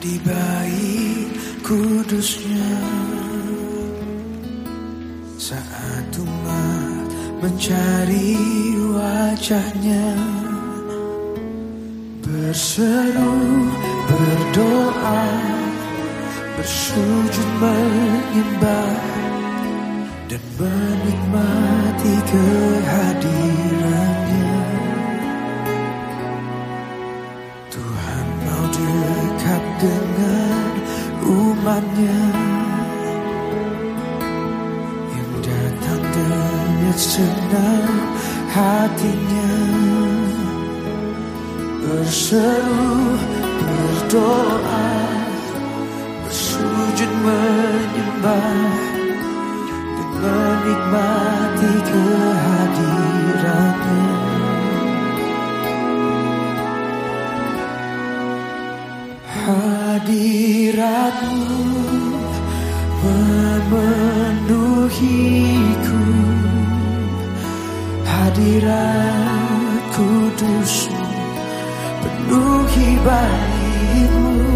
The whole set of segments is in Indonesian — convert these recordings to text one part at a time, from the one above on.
di bait kudusnya. Saat umat mencari wajahnya berseru berdoa bersujud menyembah dan menikmati kehadirannya Yang datang dengan senang hatinya. Berseru, berdoa, bersujud menyembah Dan menikmati kehadirannya Hadiratmu memenuhiku. Hadirat kudusmu penuhi baitmu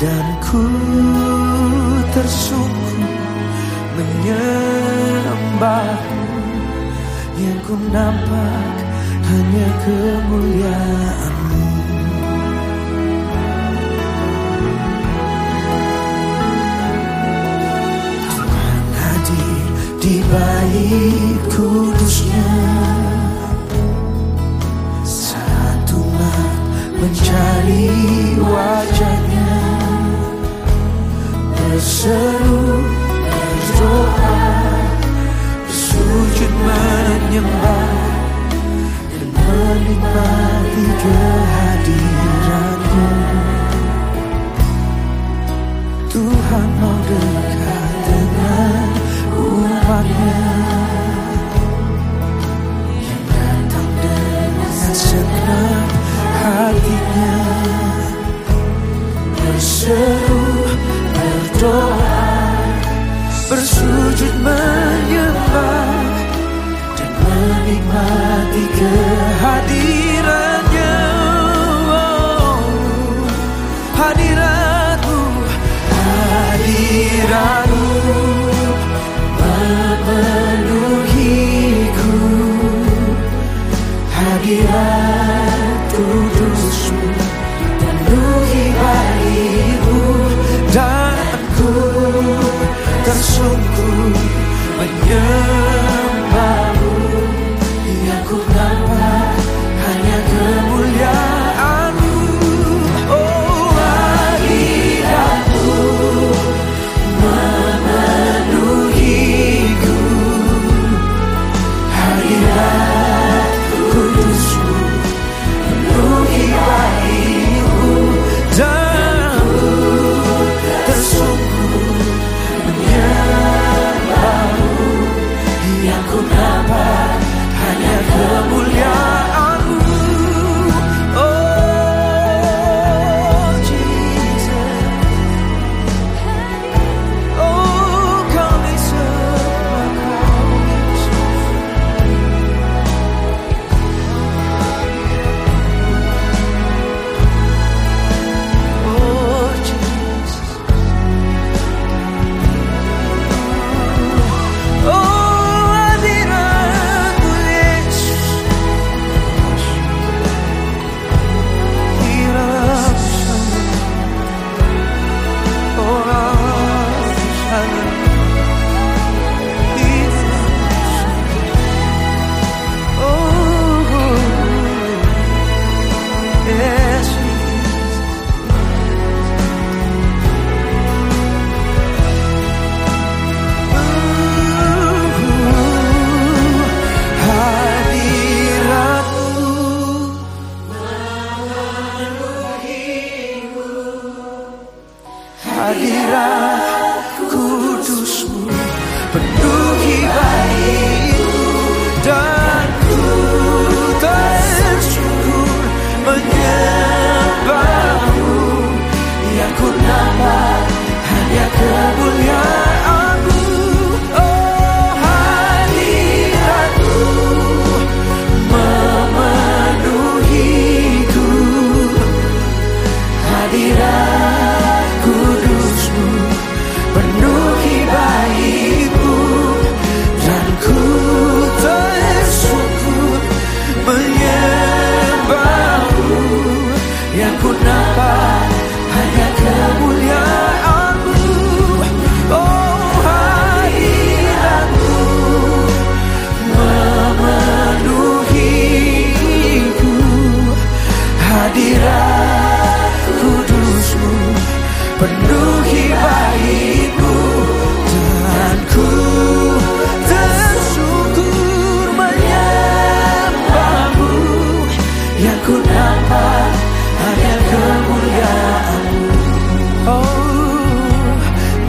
Dan ku tersungkur menyembahmu. Yang ku nampak hanya kemuliaanmu di bait kudusnya. Saat umat mencari wajahnya. Berseru, berdoa, bersujud menyembah berdoa, bersujud menyembah Dan menikmati kehadirannya. Oh, Hadiratmu, hadiratmu memenuhiku. Hadirat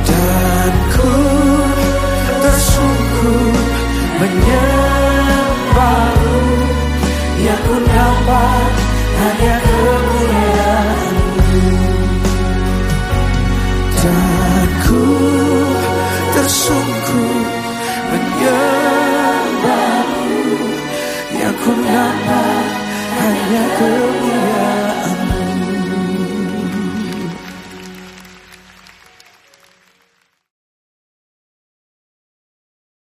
Dan ku tersungkur menyembahmu. Yang ku dapat hanya kemuliaanmu. Dan ku tersungkur menyembahmu. Yang ku dapat hanya kemuliaanmu.